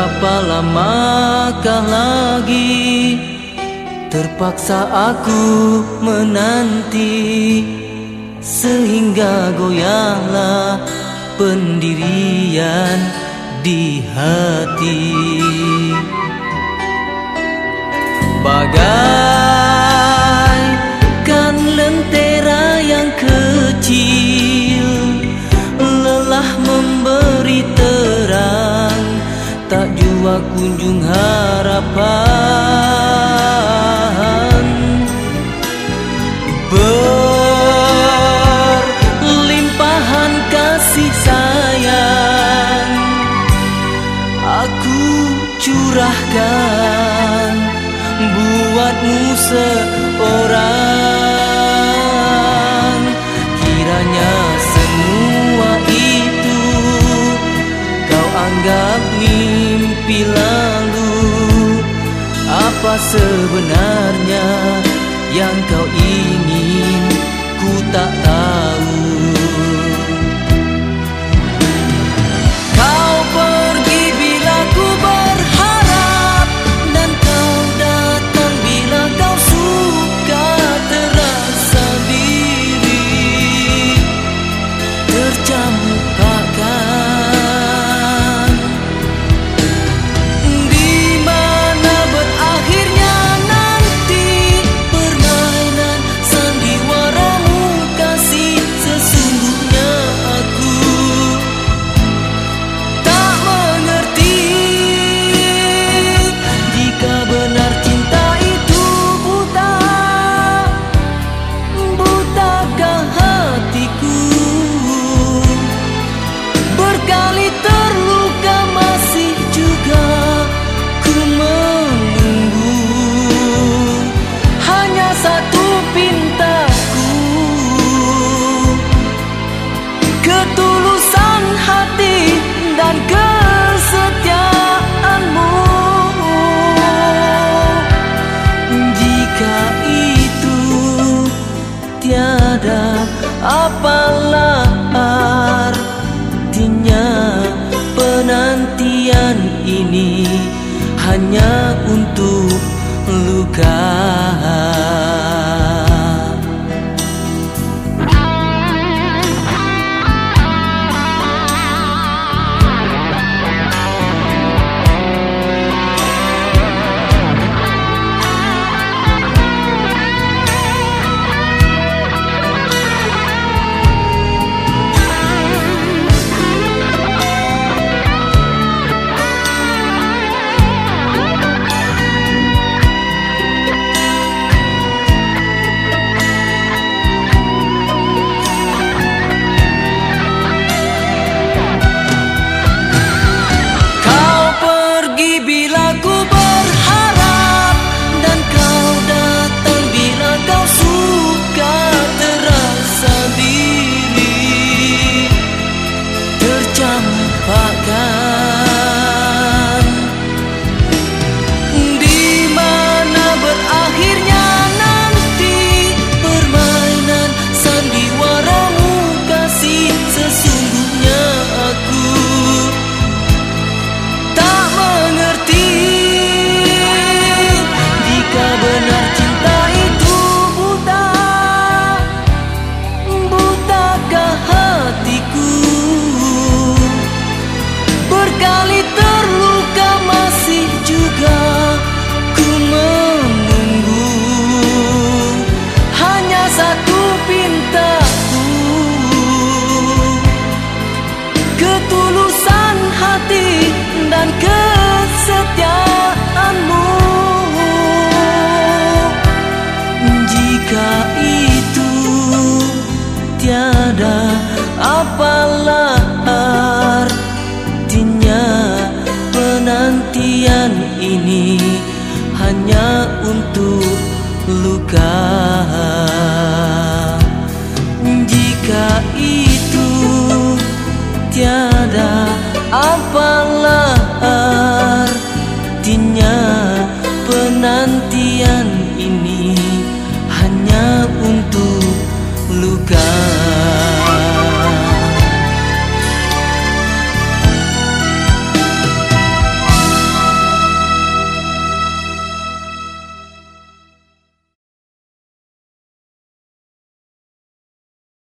Berapa lamakah lagi Terpaksa aku menanti? Sehingga goyahlah pendirian di hati. Bagaimana kunjung harapan Berlimpahan kasih sayang Aku curahkan buatmu seorang. mimpi Apa sebenarnya yang kau ingin? Ku tak tahu. apalah artinya penantian ini? Hanya untuk nantian ini hanya untuk luka.